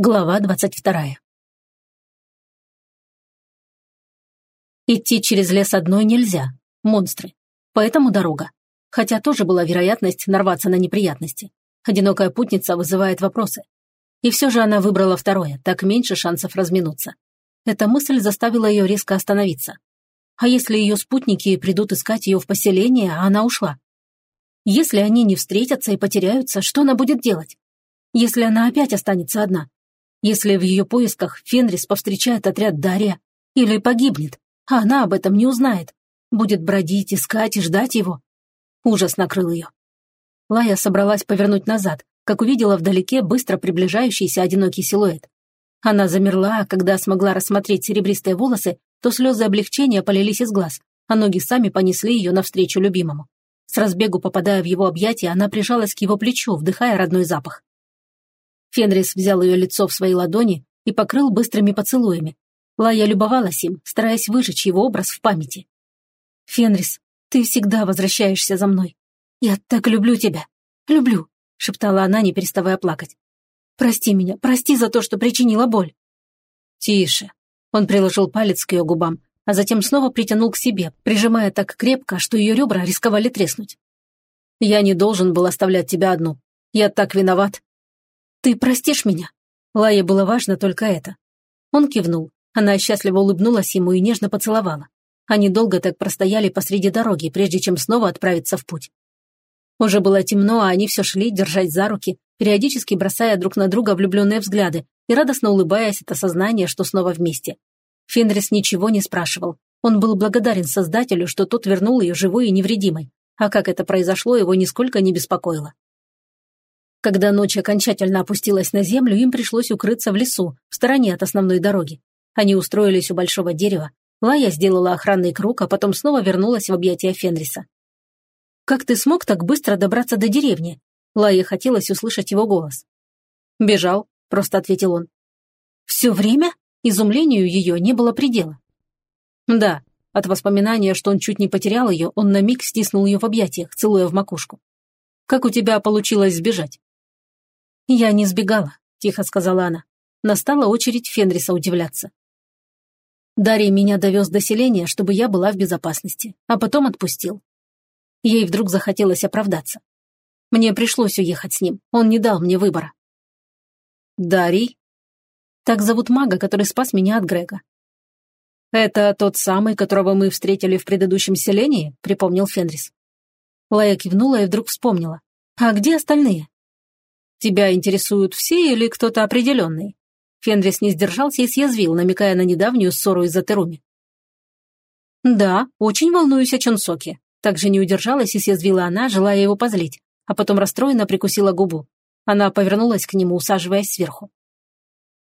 Глава двадцать вторая. Идти через лес одной нельзя. Монстры. Поэтому дорога. Хотя тоже была вероятность нарваться на неприятности. Одинокая путница вызывает вопросы. И все же она выбрала второе, так меньше шансов разминуться. Эта мысль заставила ее резко остановиться. А если ее спутники придут искать ее в поселение, а она ушла? Если они не встретятся и потеряются, что она будет делать? Если она опять останется одна? Если в ее поисках Фенрис повстречает отряд Дарья или погибнет, а она об этом не узнает, будет бродить, искать и ждать его. Ужас накрыл ее. Лая собралась повернуть назад, как увидела вдалеке быстро приближающийся одинокий силуэт. Она замерла, а когда смогла рассмотреть серебристые волосы, то слезы облегчения полились из глаз, а ноги сами понесли ее навстречу любимому. С разбегу попадая в его объятия, она прижалась к его плечу, вдыхая родной запах. Фенрис взял ее лицо в свои ладони и покрыл быстрыми поцелуями. Лая любовалась им, стараясь выжечь его образ в памяти. «Фенрис, ты всегда возвращаешься за мной. Я так люблю тебя. Люблю», — шептала она, не переставая плакать. «Прости меня, прости за то, что причинила боль». «Тише». Он приложил палец к ее губам, а затем снова притянул к себе, прижимая так крепко, что ее ребра рисковали треснуть. «Я не должен был оставлять тебя одну. Я так виноват. «Ты простишь меня?» Лае было важно только это. Он кивнул. Она счастливо улыбнулась ему и нежно поцеловала. Они долго так простояли посреди дороги, прежде чем снова отправиться в путь. Уже было темно, а они все шли, держать за руки, периодически бросая друг на друга влюбленные взгляды и радостно улыбаясь от осознания, что снова вместе. Фенрис ничего не спрашивал. Он был благодарен Создателю, что тот вернул ее живой и невредимой. А как это произошло, его нисколько не беспокоило. Когда ночь окончательно опустилась на землю, им пришлось укрыться в лесу, в стороне от основной дороги. Они устроились у большого дерева. Лая сделала охранный круг, а потом снова вернулась в объятия Фенриса. «Как ты смог так быстро добраться до деревни?» Лае хотелось услышать его голос. «Бежал», — просто ответил он. «Все время?» Изумлению ее не было предела. «Да», от воспоминания, что он чуть не потерял ее, он на миг стиснул ее в объятиях, целуя в макушку. «Как у тебя получилось сбежать?» «Я не сбегала», – тихо сказала она. Настала очередь Фенриса удивляться. Дарий меня довез до селения, чтобы я была в безопасности, а потом отпустил. Ей вдруг захотелось оправдаться. Мне пришлось уехать с ним, он не дал мне выбора. Дарий? Так зовут мага, который спас меня от Грега. «Это тот самый, которого мы встретили в предыдущем селении?» – припомнил Фенрис. Лая кивнула и вдруг вспомнила. «А где остальные?» Тебя интересуют все или кто-то определенный?» Фенрис не сдержался и съязвил, намекая на недавнюю ссору из-за Теруми. «Да, очень волнуюсь о Чонсоке». Также не удержалась и съязвила она, желая его позлить, а потом расстроенно прикусила губу. Она повернулась к нему, усаживаясь сверху.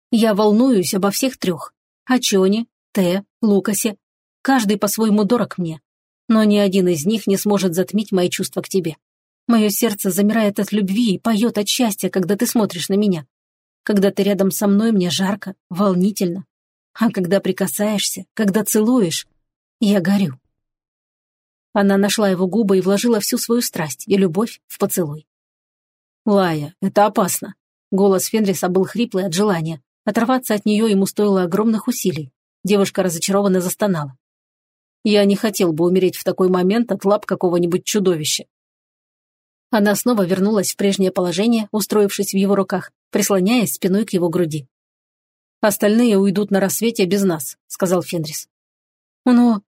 «Я волнуюсь обо всех трех. О Чоне, Те, Лукасе. Каждый по-своему дорог мне. Но ни один из них не сможет затмить мои чувства к тебе. Мое сердце замирает от любви и поет от счастья, когда ты смотришь на меня. Когда ты рядом со мной, мне жарко, волнительно. А когда прикасаешься, когда целуешь, я горю. Она нашла его губы и вложила всю свою страсть и любовь в поцелуй. «Лая, это опасно». Голос Фенриса был хриплый от желания. Оторваться от нее ему стоило огромных усилий. Девушка разочарованно застонала. «Я не хотел бы умереть в такой момент от лап какого-нибудь чудовища. Она снова вернулась в прежнее положение, устроившись в его руках, прислоняясь спиной к его груди. «Остальные уйдут на рассвете без нас», — сказал Фенрис. «Но...»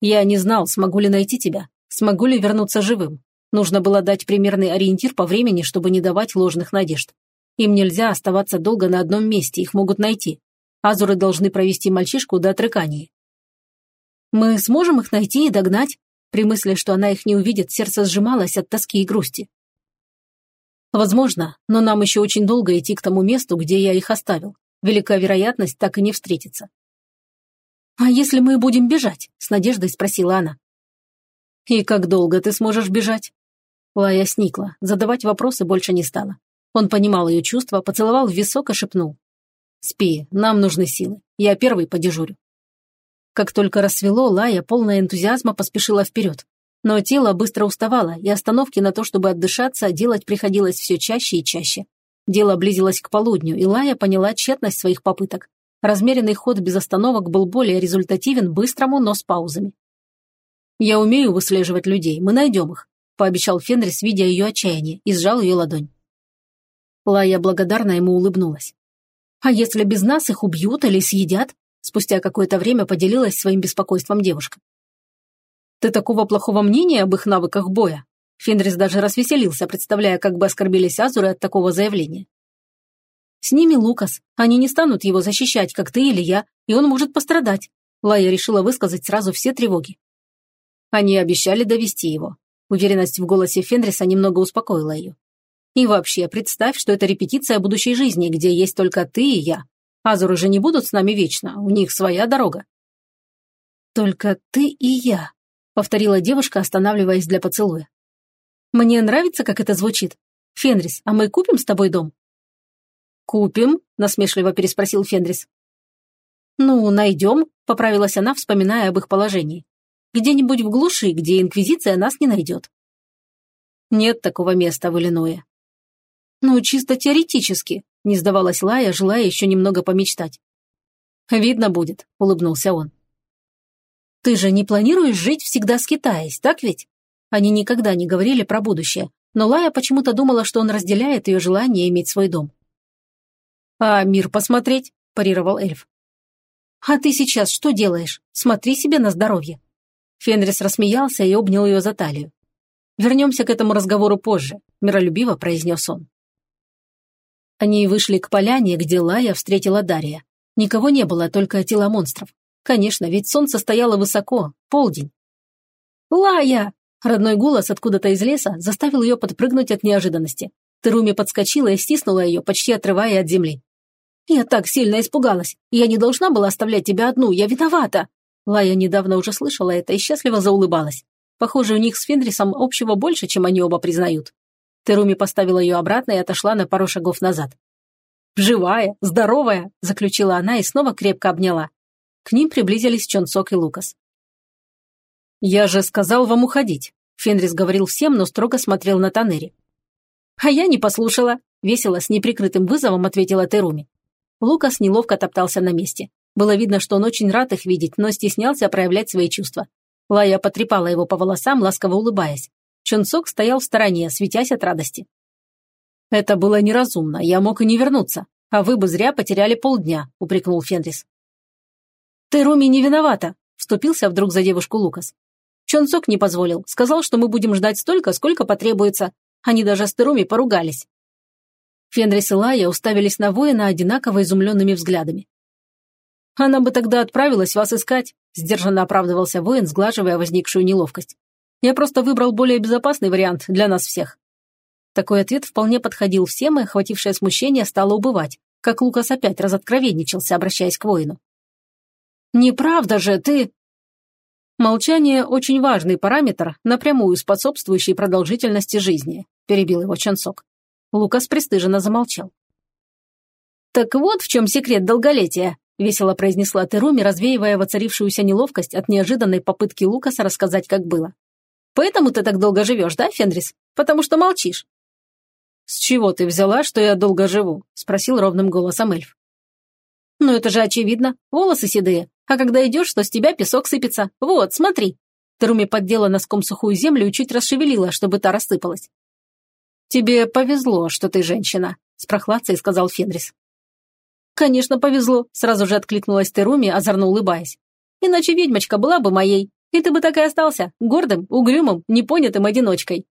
«Я не знал, смогу ли найти тебя, смогу ли вернуться живым. Нужно было дать примерный ориентир по времени, чтобы не давать ложных надежд. Им нельзя оставаться долго на одном месте, их могут найти. Азуры должны провести мальчишку до отрыкания». «Мы сможем их найти и догнать?» При мысли, что она их не увидит, сердце сжималось от тоски и грусти. Возможно, но нам еще очень долго идти к тому месту, где я их оставил. Велика вероятность так и не встретиться. «А если мы будем бежать?» – с надеждой спросила она. «И как долго ты сможешь бежать?» Лая сникла, задавать вопросы больше не стала. Он понимал ее чувства, поцеловал в висок и шепнул. «Спи, нам нужны силы. Я первый подежурю». Как только рассвело, Лая, полная энтузиазма, поспешила вперед. Но тело быстро уставало, и остановки на то, чтобы отдышаться, делать приходилось все чаще и чаще. Дело близилось к полудню, и Лая поняла тщетность своих попыток. Размеренный ход без остановок был более результативен быстрому, но с паузами. «Я умею выслеживать людей, мы найдем их», – пообещал Фенрис, видя ее отчаяние, и сжал ее ладонь. Лая благодарно ему улыбнулась. «А если без нас их убьют или съедят?» Спустя какое-то время поделилась своим беспокойством девушка. «Ты такого плохого мнения об их навыках боя?» Фенрис даже развеселился, представляя, как бы оскорбились Азуры от такого заявления. «С ними Лукас. Они не станут его защищать, как ты или я, и он может пострадать». Лая решила высказать сразу все тревоги. Они обещали довести его. Уверенность в голосе Фенриса немного успокоила ее. И вообще, представь, что это репетиция будущей жизни, где есть только ты и я. Азуры же не будут с нами вечно, у них своя дорога. «Только ты и я», — повторила девушка, останавливаясь для поцелуя. «Мне нравится, как это звучит. Фенрис, а мы купим с тобой дом?» «Купим?» – насмешливо переспросил Фенрис. «Ну, найдем», – поправилась она, вспоминая об их положении. «Где-нибудь в глуши, где Инквизиция нас не найдет». «Нет такого места в Иллиное. «Ну, чисто теоретически», – не сдавалась Лая, желая еще немного помечтать. «Видно будет», – улыбнулся он. «Ты же не планируешь жить всегда скитаясь, так ведь?» Они никогда не говорили про будущее, но Лая почему-то думала, что он разделяет ее желание иметь свой дом. «А мир посмотреть?» – парировал эльф. «А ты сейчас что делаешь? Смотри себе на здоровье». Фенрис рассмеялся и обнял ее за талию. «Вернемся к этому разговору позже», – миролюбиво произнес он. Они вышли к поляне, где Лая встретила Дарья. Никого не было, только тела монстров. Конечно, ведь солнце стояло высоко, полдень. «Лая!» Родной голос откуда-то из леса заставил ее подпрыгнуть от неожиданности. Теруми подскочила и стиснула ее, почти отрывая от земли. «Я так сильно испугалась. Я не должна была оставлять тебя одну. Я виновата!» Лая недавно уже слышала это и счастливо заулыбалась. Похоже, у них с Фенрисом общего больше, чем они оба признают. Теруми поставила ее обратно и отошла на пару шагов назад. «Живая, здоровая!» – заключила она и снова крепко обняла. К ним приблизились Чонсок и Лукас. «Я же сказал вам уходить», – Фенрис говорил всем, но строго смотрел на Танери. «А я не послушала», – весело с неприкрытым вызовом ответила Теруми. Лукас неловко топтался на месте. Было видно, что он очень рад их видеть, но стеснялся проявлять свои чувства. Лая потрепала его по волосам, ласково улыбаясь. Чунцок стоял в стороне, светясь от радости. «Это было неразумно, я мог и не вернуться, а вы бы зря потеряли полдня», – упрекнул Фенрис. «Ты, Руми, не виновата», – вступился вдруг за девушку Лукас. Чонсок не позволил, сказал, что мы будем ждать столько, сколько потребуется. Они даже с Теруми поругались. Фенрис и Лая уставились на воина одинаково изумленными взглядами. «Она бы тогда отправилась вас искать», – сдержанно оправдывался воин, сглаживая возникшую неловкость. Я просто выбрал более безопасный вариант для нас всех». Такой ответ вполне подходил всем, и охватившее смущение стало убывать, как Лукас опять разоткровенничался, обращаясь к воину. «Неправда же, ты...» «Молчание – очень важный параметр, напрямую способствующий продолжительности жизни», – перебил его Чонсок. Лукас пристыженно замолчал. «Так вот в чем секрет долголетия», – весело произнесла Теруми, развеивая воцарившуюся неловкость от неожиданной попытки Лукаса рассказать, как было. Поэтому ты так долго живешь, да, Фенрис? Потому что молчишь». «С чего ты взяла, что я долго живу?» – спросил ровным голосом эльф. «Ну это же очевидно. Волосы седые. А когда идешь, то с тебя песок сыпется. Вот, смотри». Теруми поддела носком сухую землю и чуть расшевелила, чтобы та рассыпалась. «Тебе повезло, что ты женщина», – с прохладцей сказал Фенрис. «Конечно, повезло», – сразу же откликнулась Теруми, озорно улыбаясь. «Иначе ведьмочка была бы моей, и ты бы так и остался, гордым, угрюмым, непонятым одиночкой.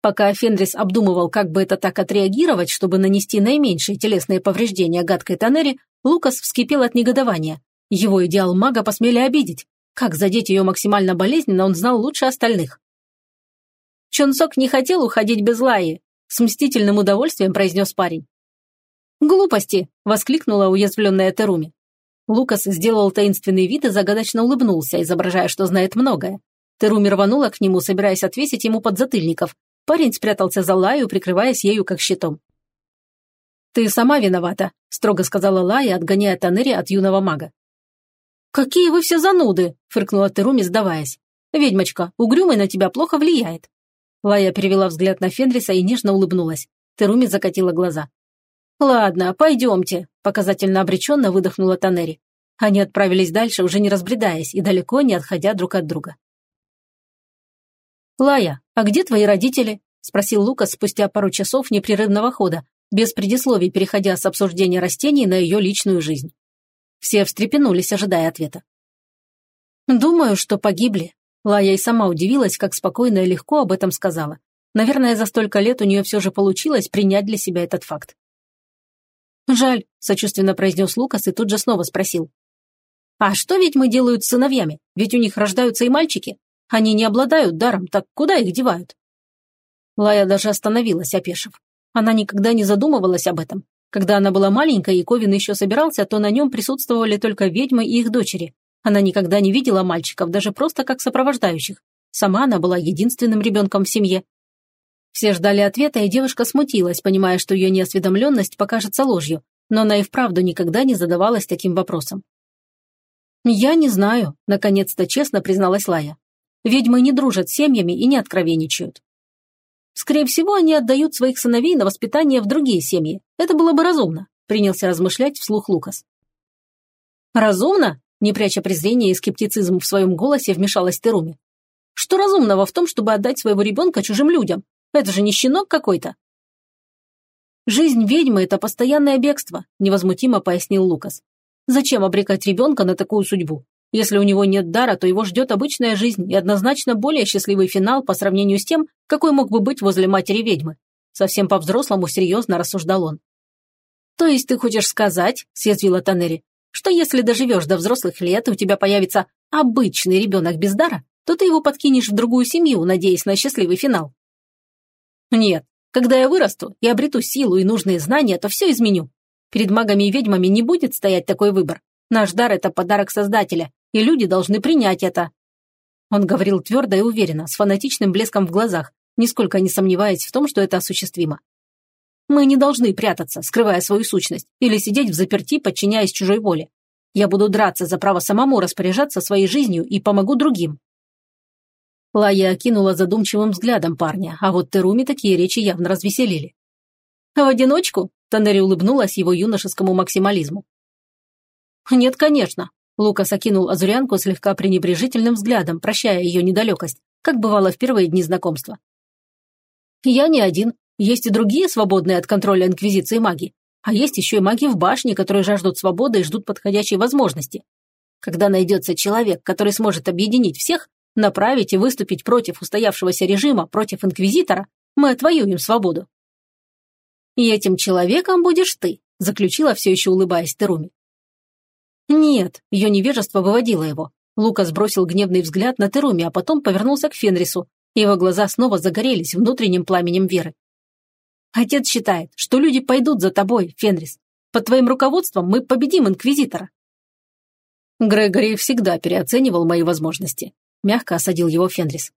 Пока Фенрис обдумывал, как бы это так отреагировать, чтобы нанести наименьшие телесные повреждения гадкой Танери, Лукас вскипел от негодования. Его идеал мага посмели обидеть. Как задеть ее максимально болезненно, он знал лучше остальных. Чонсок не хотел уходить без Лаи, с мстительным удовольствием произнес парень. «Глупости!» – воскликнула уязвленная Теруми. Лукас сделал таинственный вид и загадочно улыбнулся, изображая, что знает многое. Теруми рванула к нему, собираясь отвесить ему подзатыльников. Парень спрятался за Лаю, прикрываясь ею как щитом. «Ты сама виновата», – строго сказала Лая, отгоняя Танери от юного мага. «Какие вы все зануды!» – фыркнула Теруми, сдаваясь. «Ведьмочка, угрюмый на тебя плохо влияет». Лая перевела взгляд на Фенриса и нежно улыбнулась. Теруми закатила глаза. «Ладно, пойдемте», – показательно обреченно выдохнула Танери. Они отправились дальше, уже не разбредаясь и далеко не отходя друг от друга. «Лая, а где твои родители?» – спросил Лукас спустя пару часов непрерывного хода, без предисловий переходя с обсуждения растений на ее личную жизнь. Все встрепенулись, ожидая ответа. «Думаю, что погибли». Лая и сама удивилась, как спокойно и легко об этом сказала. Наверное, за столько лет у нее все же получилось принять для себя этот факт. «Жаль», – сочувственно произнес Лукас и тут же снова спросил. «А что ведьмы делают с сыновьями? Ведь у них рождаются и мальчики. Они не обладают даром, так куда их девают?» Лая даже остановилась, опешив. Она никогда не задумывалась об этом. Когда она была маленькой и Ковин еще собирался, то на нем присутствовали только ведьмы и их дочери. Она никогда не видела мальчиков, даже просто как сопровождающих. Сама она была единственным ребенком в семье. Все ждали ответа, и девушка смутилась, понимая, что ее неосведомленность покажется ложью, но она и вправду никогда не задавалась таким вопросом. «Я не знаю», – наконец-то честно призналась Лая. «Ведьмы не дружат с семьями и не откровенничают. Скорее всего, они отдают своих сыновей на воспитание в другие семьи. Это было бы разумно», – принялся размышлять вслух Лукас. «Разумно?» – не пряча презрения и скептицизм в своем голосе, вмешалась Теруми. «Что разумного в том, чтобы отдать своего ребенка чужим людям? Это же не щенок какой-то. «Жизнь ведьмы – это постоянное бегство», – невозмутимо пояснил Лукас. «Зачем обрекать ребенка на такую судьбу? Если у него нет дара, то его ждет обычная жизнь и однозначно более счастливый финал по сравнению с тем, какой мог бы быть возле матери ведьмы. Совсем по-взрослому серьезно рассуждал он. «То есть ты хочешь сказать, — съязвила Танери, — что если доживешь до взрослых лет, и у тебя появится обычный ребенок без дара, то ты его подкинешь в другую семью, надеясь на счастливый финал?» Нет, когда я вырасту и обрету силу и нужные знания, то все изменю. Перед магами и ведьмами не будет стоять такой выбор. Наш дар – это подарок Создателя, и люди должны принять это. Он говорил твердо и уверенно, с фанатичным блеском в глазах, нисколько не сомневаясь в том, что это осуществимо. Мы не должны прятаться, скрывая свою сущность, или сидеть в заперти, подчиняясь чужой воле. Я буду драться за право самому распоряжаться своей жизнью и помогу другим. Лая окинула задумчивым взглядом парня, а вот Теруми такие речи явно развеселили. «В одиночку?» – Танери улыбнулась его юношескому максимализму. «Нет, конечно», – Лукас окинул Азурянку слегка пренебрежительным взглядом, прощая ее недалекость, как бывало в первые дни знакомства. «Я не один. Есть и другие свободные от контроля Инквизиции маги. А есть еще и маги в башне, которые жаждут свободы и ждут подходящей возможности. Когда найдется человек, который сможет объединить всех, направить и выступить против устоявшегося режима, против инквизитора, мы отвоюем свободу. «И этим человеком будешь ты», – заключила все еще улыбаясь Теруми. «Нет», – ее невежество выводило его. Лука сбросил гневный взгляд на Теруми, а потом повернулся к Фенрису. Его глаза снова загорелись внутренним пламенем веры. «Отец считает, что люди пойдут за тобой, Фенрис. Под твоим руководством мы победим Инквизитора». Грегори всегда переоценивал мои возможности мягко осадил его Фенрис.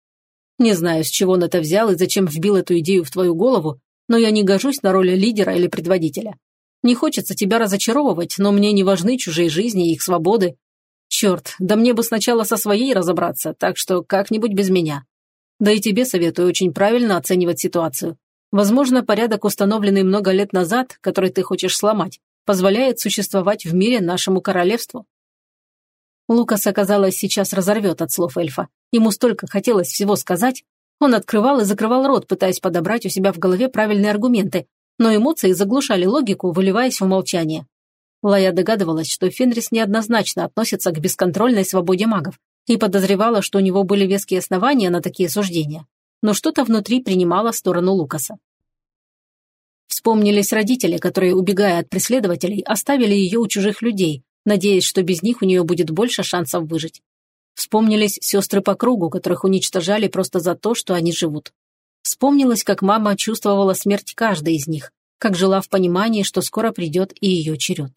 «Не знаю, с чего он это взял и зачем вбил эту идею в твою голову, но я не гожусь на роль лидера или предводителя. Не хочется тебя разочаровывать, но мне не важны чужие жизни и их свободы. Черт, да мне бы сначала со своей разобраться, так что как-нибудь без меня. Да и тебе советую очень правильно оценивать ситуацию. Возможно, порядок, установленный много лет назад, который ты хочешь сломать, позволяет существовать в мире нашему королевству. Лукас, оказалось, сейчас разорвет от слов эльфа. Ему столько хотелось всего сказать. Он открывал и закрывал рот, пытаясь подобрать у себя в голове правильные аргументы, но эмоции заглушали логику, выливаясь в молчание. Лая догадывалась, что Фенрис неоднозначно относится к бесконтрольной свободе магов и подозревала, что у него были веские основания на такие суждения. Но что-то внутри принимало сторону Лукаса. Вспомнились родители, которые, убегая от преследователей, оставили ее у чужих людей, надеясь, что без них у нее будет больше шансов выжить. Вспомнились сестры по кругу, которых уничтожали просто за то, что они живут. Вспомнилось, как мама чувствовала смерть каждой из них, как жила в понимании, что скоро придет и ее черед.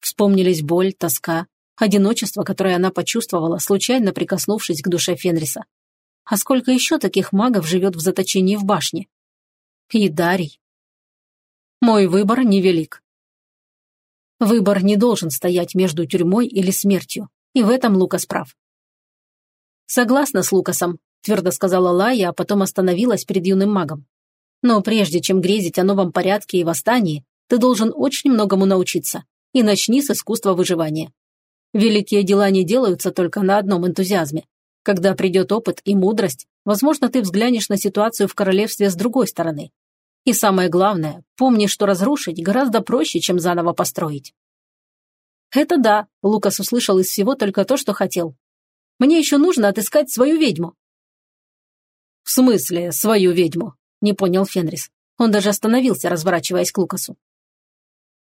Вспомнились боль, тоска, одиночество, которое она почувствовала, случайно прикоснувшись к душе Фенриса. А сколько еще таких магов живет в заточении в башне? И Дарий. Мой выбор невелик. Выбор не должен стоять между тюрьмой или смертью, и в этом Лукас прав. «Согласна с Лукасом», – твердо сказала Лая, а потом остановилась перед юным магом. Но прежде чем грезить о новом порядке и восстании, ты должен очень многому научиться. И начни с искусства выживания. Великие дела не делаются только на одном энтузиазме. Когда придет опыт и мудрость, возможно, ты взглянешь на ситуацию в королевстве с другой стороны. И самое главное, помни, что разрушить гораздо проще, чем заново построить. Это да, Лукас услышал из всего только то, что хотел. Мне еще нужно отыскать свою ведьму. В смысле, свою ведьму? Не понял Фенрис. Он даже остановился, разворачиваясь к Лукасу.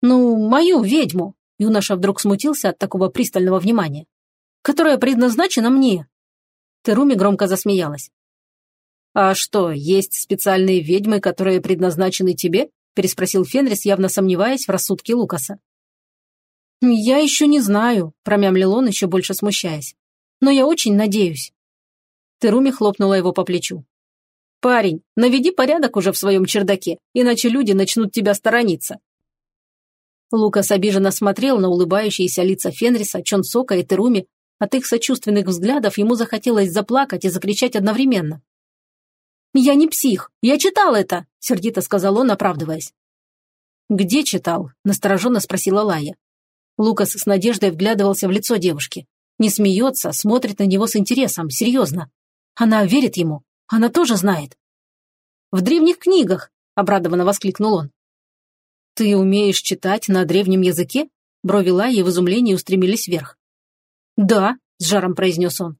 Ну, мою ведьму, юноша вдруг смутился от такого пристального внимания, которая предназначена мне. Теруми громко засмеялась. «А что, есть специальные ведьмы, которые предназначены тебе?» переспросил Фенрис, явно сомневаясь в рассудке Лукаса. «Я еще не знаю», – промямлил он, еще больше смущаясь. «Но я очень надеюсь». Теруми хлопнула его по плечу. «Парень, наведи порядок уже в своем чердаке, иначе люди начнут тебя сторониться». Лукас обиженно смотрел на улыбающиеся лица Фенриса, Чонсока и Теруми. От их сочувственных взглядов ему захотелось заплакать и закричать одновременно. «Я не псих, я читал это», – сердито сказал он, оправдываясь. «Где читал?» – настороженно спросила Лая. Лукас с надеждой вглядывался в лицо девушки. Не смеется, смотрит на него с интересом, серьезно. Она верит ему, она тоже знает. «В древних книгах!» – обрадованно воскликнул он. «Ты умеешь читать на древнем языке?» Брови Лаи в изумлении устремились вверх. «Да», – с жаром произнес он.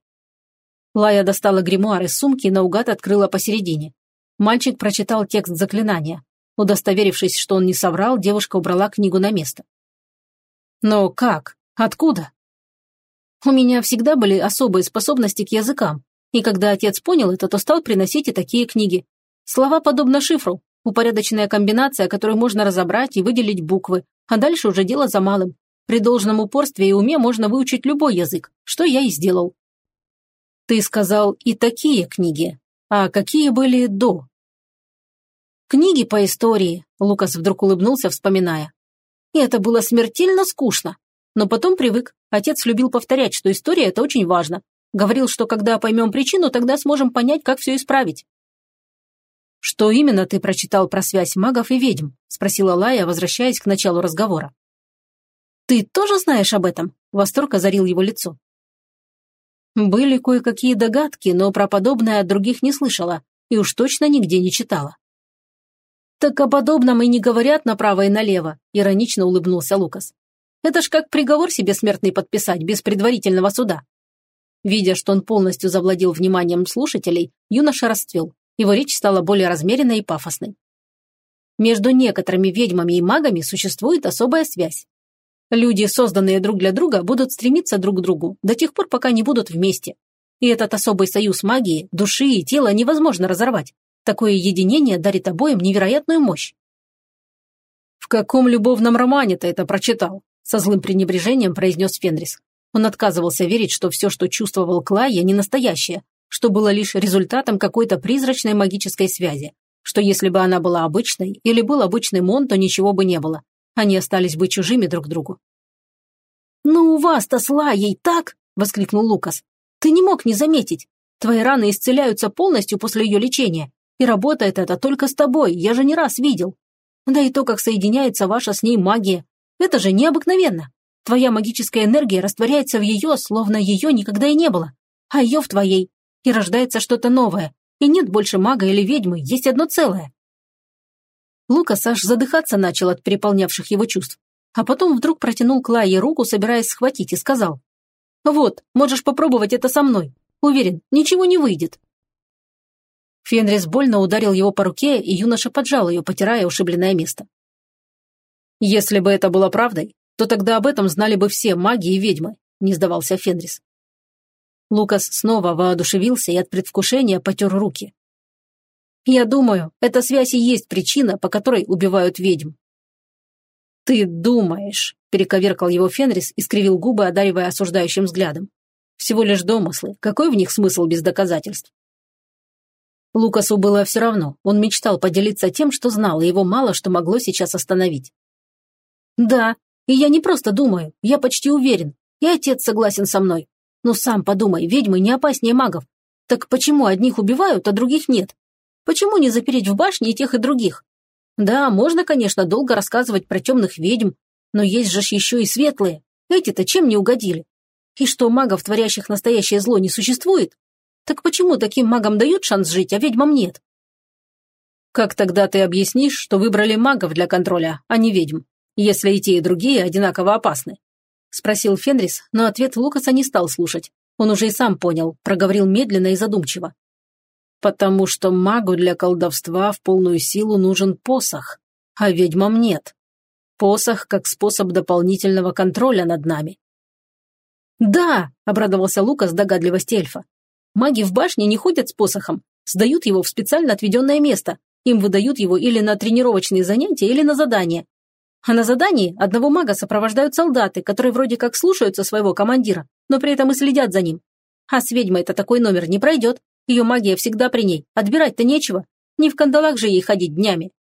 Лая достала гримуар из сумки и наугад открыла посередине. Мальчик прочитал текст заклинания. Удостоверившись, что он не соврал, девушка убрала книгу на место. Но как? Откуда? У меня всегда были особые способности к языкам, и когда отец понял это, то стал приносить и такие книги. Слова подобно шифру, упорядоченная комбинация, которую можно разобрать и выделить буквы, а дальше уже дело за малым. При должном упорстве и уме можно выучить любой язык, что я и сделал. Ты сказал и такие книги. А какие были до? Книги по истории, Лукас вдруг улыбнулся, вспоминая. И это было смертельно скучно. Но потом привык. Отец любил повторять, что история – это очень важно. Говорил, что когда поймем причину, тогда сможем понять, как все исправить. «Что именно ты прочитал про связь магов и ведьм?» – спросила Лая, возвращаясь к началу разговора. «Ты тоже знаешь об этом?» – восторг озарил его лицо. Были кое-какие догадки, но про подобное от других не слышала и уж точно нигде не читала. «Так о подобном и не говорят направо и налево», – иронично улыбнулся Лукас. «Это ж как приговор себе смертный подписать без предварительного суда». Видя, что он полностью завладел вниманием слушателей, юноша расцвел. Его речь стала более размеренной и пафосной. Между некоторыми ведьмами и магами существует особая связь. Люди, созданные друг для друга, будут стремиться друг к другу до тех пор, пока не будут вместе. И этот особый союз магии, души и тела невозможно разорвать. Такое единение дарит обоим невероятную мощь. «В каком любовном романе ты это прочитал?» Со злым пренебрежением произнес Фенрис. Он отказывался верить, что все, что чувствовал Клайя, не настоящее, что было лишь результатом какой-то призрачной магической связи, что если бы она была обычной или был обычный Мон, то ничего бы не было. Они остались бы чужими друг другу. «Ну у вас-то с Лаей так?» – воскликнул Лукас. «Ты не мог не заметить. Твои раны исцеляются полностью после ее лечения. И работает это только с тобой, я же не раз видел. Да и то, как соединяется ваша с ней магия. Это же необыкновенно. Твоя магическая энергия растворяется в ее, словно ее никогда и не было. А ее в твоей. И рождается что-то новое. И нет больше мага или ведьмы, есть одно целое. Лукас аж задыхаться начал от переполнявших его чувств. А потом вдруг протянул к Лае руку, собираясь схватить, и сказал. «Вот, можешь попробовать это со мной. Уверен, ничего не выйдет. Фенрис больно ударил его по руке, и юноша поджал ее, потирая ушибленное место. «Если бы это было правдой, то тогда об этом знали бы все маги и ведьмы», – не сдавался Фенрис. Лукас снова воодушевился и от предвкушения потер руки. «Я думаю, эта связь и есть причина, по которой убивают ведьм». «Ты думаешь», – перековеркал его Фенрис и скривил губы, одаривая осуждающим взглядом. «Всего лишь домыслы. Какой в них смысл без доказательств?» Лукасу было все равно, он мечтал поделиться тем, что знал, и его мало что могло сейчас остановить. «Да, и я не просто думаю, я почти уверен, и отец согласен со мной. Но сам подумай, ведьмы не опаснее магов. Так почему одних убивают, а других нет? Почему не запереть в башне и тех, и других? Да, можно, конечно, долго рассказывать про темных ведьм, но есть же еще и светлые. Эти-то чем не угодили? И что, магов, творящих настоящее зло, не существует? Так почему таким магам дают шанс жить, а ведьмам нет? Как тогда ты объяснишь, что выбрали магов для контроля, а не ведьм, если и те, и другие одинаково опасны? Спросил Фенрис, но ответ Лукаса не стал слушать. Он уже и сам понял, проговорил медленно и задумчиво. Потому что магу для колдовства в полную силу нужен посох, а ведьмам нет. Посох как способ дополнительного контроля над нами. «Да!» – обрадовался Лукас догадливости эльфа. «Маги в башне не ходят с посохом, сдают его в специально отведенное место. Им выдают его или на тренировочные занятия, или на задания. А на задании одного мага сопровождают солдаты, которые вроде как слушаются своего командира, но при этом и следят за ним. А с ведьмой это такой номер не пройдет. Ее магия всегда при ней. Отбирать-то нечего. Не в кандалах же ей ходить днями.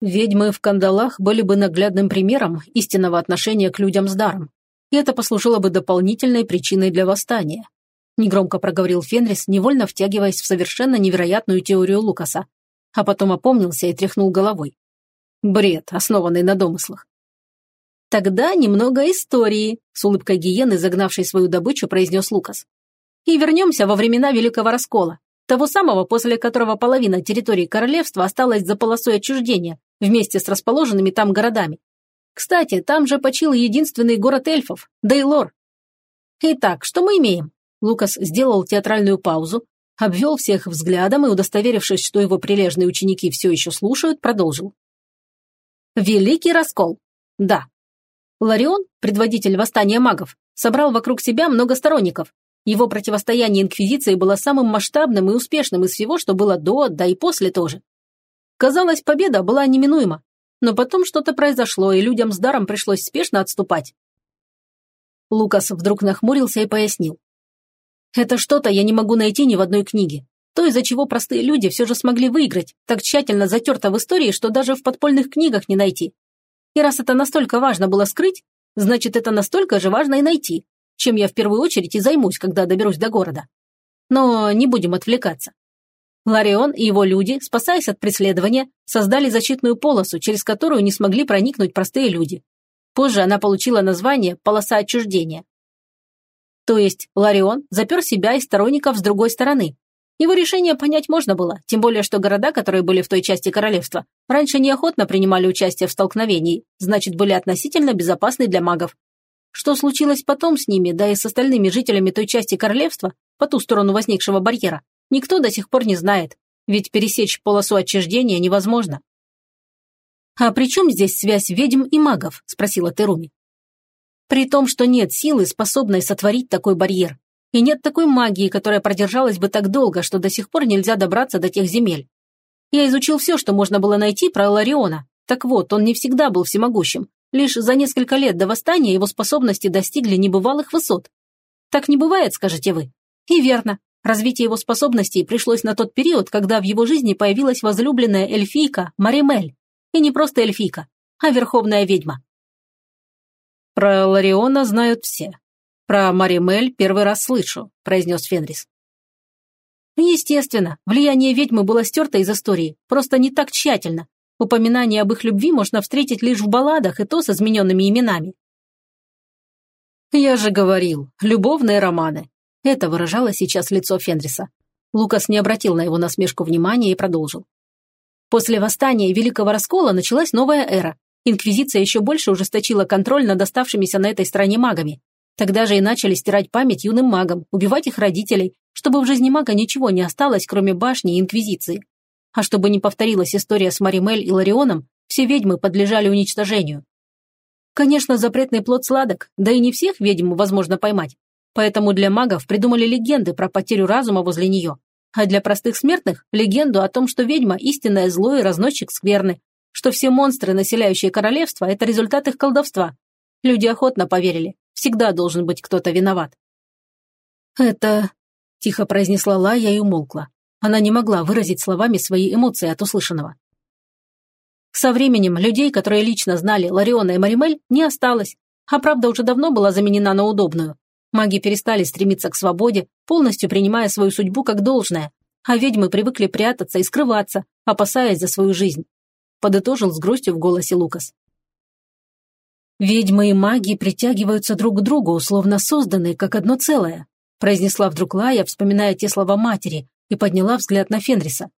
Ведьмы в кандалах были бы наглядным примером истинного отношения к людям с даром. И это послужило бы дополнительной причиной для восстания. Негромко проговорил Фенрис, невольно втягиваясь в совершенно невероятную теорию Лукаса. А потом опомнился и тряхнул головой. Бред, основанный на домыслах. «Тогда немного истории», – с улыбкой гиены, загнавшей свою добычу, произнес Лукас. «И вернемся во времена Великого Раскола, того самого, после которого половина территории королевства осталась за полосой отчуждения, вместе с расположенными там городами. Кстати, там же почил единственный город эльфов – Дейлор. Итак, что мы имеем? Лукас сделал театральную паузу, обвел всех взглядом и, удостоверившись, что его прилежные ученики все еще слушают, продолжил. Великий раскол. Да. Ларион, предводитель восстания магов, собрал вокруг себя много сторонников. Его противостояние Инквизиции было самым масштабным и успешным из всего, что было до, да и после тоже. Казалось, победа была неминуема. Но потом что-то произошло, и людям с даром пришлось спешно отступать. Лукас вдруг нахмурился и пояснил. «Это что-то я не могу найти ни в одной книге. То, из-за чего простые люди все же смогли выиграть, так тщательно затерто в истории, что даже в подпольных книгах не найти. И раз это настолько важно было скрыть, значит, это настолько же важно и найти, чем я в первую очередь и займусь, когда доберусь до города. Но не будем отвлекаться. Ларион и его люди, спасаясь от преследования, создали защитную полосу, через которую не смогли проникнуть простые люди. Позже она получила название «полоса отчуждения». То есть Ларион запер себя и сторонников с другой стороны. Его решение понять можно было, тем более что города, которые были в той части королевства, раньше неохотно принимали участие в столкновении, значит, были относительно безопасны для магов. Что случилось потом с ними, да и с остальными жителями той части королевства, по ту сторону возникшего барьера, никто до сих пор не знает, ведь пересечь полосу отчуждения невозможно. «А при чем здесь связь ведьм и магов?» – спросила Теруми. «При том, что нет силы, способной сотворить такой барьер, и нет такой магии, которая продержалась бы так долго, что до сих пор нельзя добраться до тех земель. Я изучил все, что можно было найти про Лариона. Так вот, он не всегда был всемогущим. Лишь за несколько лет до восстания его способности достигли небывалых высот. Так не бывает, скажете вы. И верно. Развитие его способностей пришлось на тот период, когда в его жизни появилась возлюбленная эльфийка Маримель. И не просто эльфийка, а верховная ведьма. Про Лариона знают все. Про Маримель первый раз слышу», – произнес Фенрис. Естественно, влияние ведьмы было стерто из истории, просто не так тщательно. Упоминание об их любви можно встретить лишь в балладах, и то с измененными именами. «Я же говорил, любовные романы. Это выражало сейчас лицо Фенриса. Лукас не обратил на его насмешку внимания и продолжил. После восстания Великого Раскола началась новая эра. Инквизиция еще больше ужесточила контроль над оставшимися на этой стране магами. Тогда же и начали стирать память юным магам, убивать их родителей, чтобы в жизни мага ничего не осталось, кроме башни и инквизиции. А чтобы не повторилась история с Маримель и Ларионом, все ведьмы подлежали уничтожению. Конечно, запретный плод сладок, да и не всех ведьм возможно поймать. Поэтому для магов придумали легенды про потерю разума возле нее. А для простых смертных – легенду о том, что ведьма – истинное зло и разносчик скверны, что все монстры, населяющие королевство – это результат их колдовства. Люди охотно поверили. Всегда должен быть кто-то виноват. «Это...» – тихо произнесла Лая и умолкла. Она не могла выразить словами свои эмоции от услышанного. Со временем людей, которые лично знали Лариона и Маримель, не осталось, а правда уже давно была заменена на удобную. Маги перестали стремиться к свободе, полностью принимая свою судьбу как должное. а ведьмы привыкли прятаться и скрываться, опасаясь за свою жизнь. Подытожил с грустью в голосе Лукас. «Ведьмы и маги притягиваются друг к другу, условно созданные, как одно целое», произнесла вдруг Лая, вспоминая те слова матери, и подняла взгляд на Фенриса.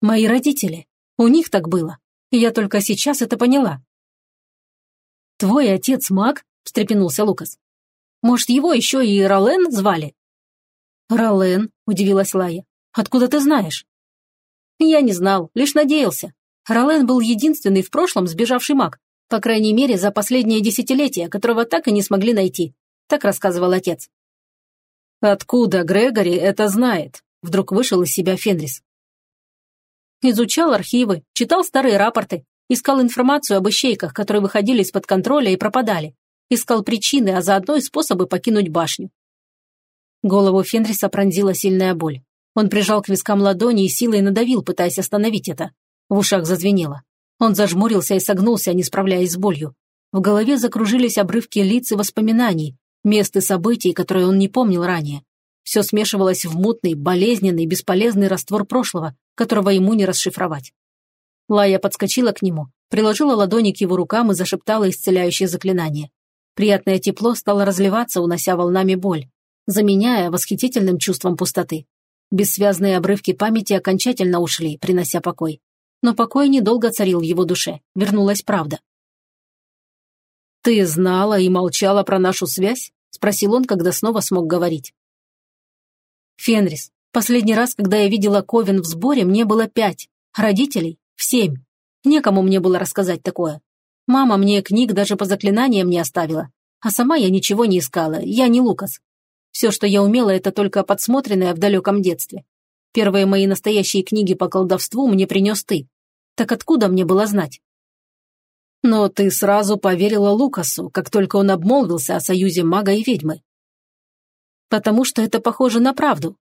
«Мои родители. У них так было. И я только сейчас это поняла». «Твой отец маг?» – встрепенулся Лукас. «Может, его еще и Ролен звали?» «Ролен», – удивилась Лая. «Откуда ты знаешь?» «Я не знал, лишь надеялся. Ролен был единственный в прошлом сбежавший маг, по крайней мере, за последнее десятилетие, которого так и не смогли найти», – так рассказывал отец. «Откуда Грегори это знает?» – вдруг вышел из себя Фенрис. Изучал архивы, читал старые рапорты, искал информацию об ищейках, которые выходили из-под контроля и пропадали, искал причины, а заодно и способы покинуть башню. Голову Фенриса пронзила сильная боль. Он прижал к вискам ладони и силой надавил, пытаясь остановить это. В ушах зазвенело. Он зажмурился и согнулся, не справляясь с болью. В голове закружились обрывки лиц и воспоминаний, мест и событий, которые он не помнил ранее. Все смешивалось в мутный, болезненный, бесполезный раствор прошлого, которого ему не расшифровать. Лая подскочила к нему, приложила ладони к его рукам и зашептала исцеляющее заклинание. Приятное тепло стало разливаться, унося волнами боль, заменяя восхитительным чувством пустоты. Бессвязные обрывки памяти окончательно ушли, принося покой. Но покой недолго царил в его душе, вернулась правда. «Ты знала и молчала про нашу связь?» – спросил он, когда снова смог говорить. «Фенрис, последний раз, когда я видела Ковен в сборе, мне было пять, родителей – в семь. Некому мне было рассказать такое. Мама мне книг даже по заклинаниям не оставила. А сама я ничего не искала, я не Лукас. Все, что я умела, это только подсмотренное в далеком детстве. Первые мои настоящие книги по колдовству мне принес ты. Так откуда мне было знать? Но ты сразу поверила Лукасу, как только он обмолвился о союзе мага и ведьмы. Потому что это похоже на правду.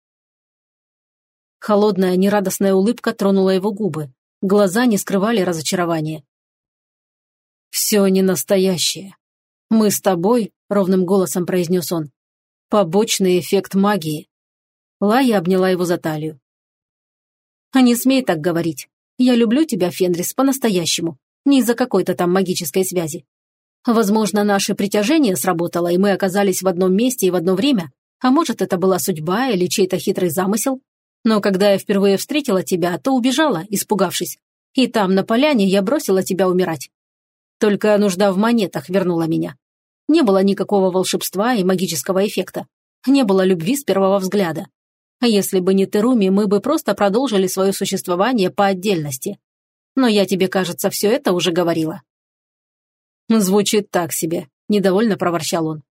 Холодная, нерадостная улыбка тронула его губы. Глаза не скрывали разочарования. «Все не настоящее. Мы с тобой», — ровным голосом произнес он, — «побочный эффект магии». Лая обняла его за талию. «А не смей так говорить. Я люблю тебя, Фенрис, по-настоящему, не из-за какой-то там магической связи. Возможно, наше притяжение сработало, и мы оказались в одном месте и в одно время, а может, это была судьба или чей-то хитрый замысел. Но когда я впервые встретила тебя, то убежала, испугавшись. И там, на поляне, я бросила тебя умирать. Только нужда в монетах вернула меня. Не было никакого волшебства и магического эффекта. Не было любви с первого взгляда. А если бы не Теруми, мы бы просто продолжили свое существование по отдельности. Но я тебе, кажется, все это уже говорила». «Звучит так себе», – недовольно проворчал он.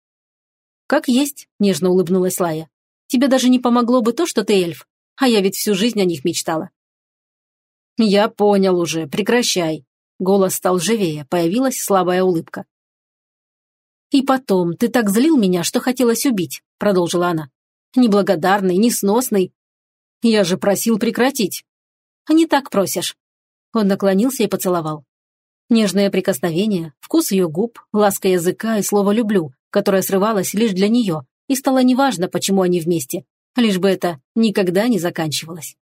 «Как есть», – нежно улыбнулась Лая. «Тебе даже не помогло бы то, что ты эльф, а я ведь всю жизнь о них мечтала». «Я понял уже, прекращай», Голос стал живее, появилась слабая улыбка. «И потом, ты так злил меня, что хотелось убить», — продолжила она. «Неблагодарный, несносный. Я же просил прекратить». «А не так просишь». Он наклонился и поцеловал. Нежное прикосновение, вкус ее губ, ласка языка и слово «люблю», которое срывалось лишь для нее, и стало неважно, почему они вместе, лишь бы это никогда не заканчивалось.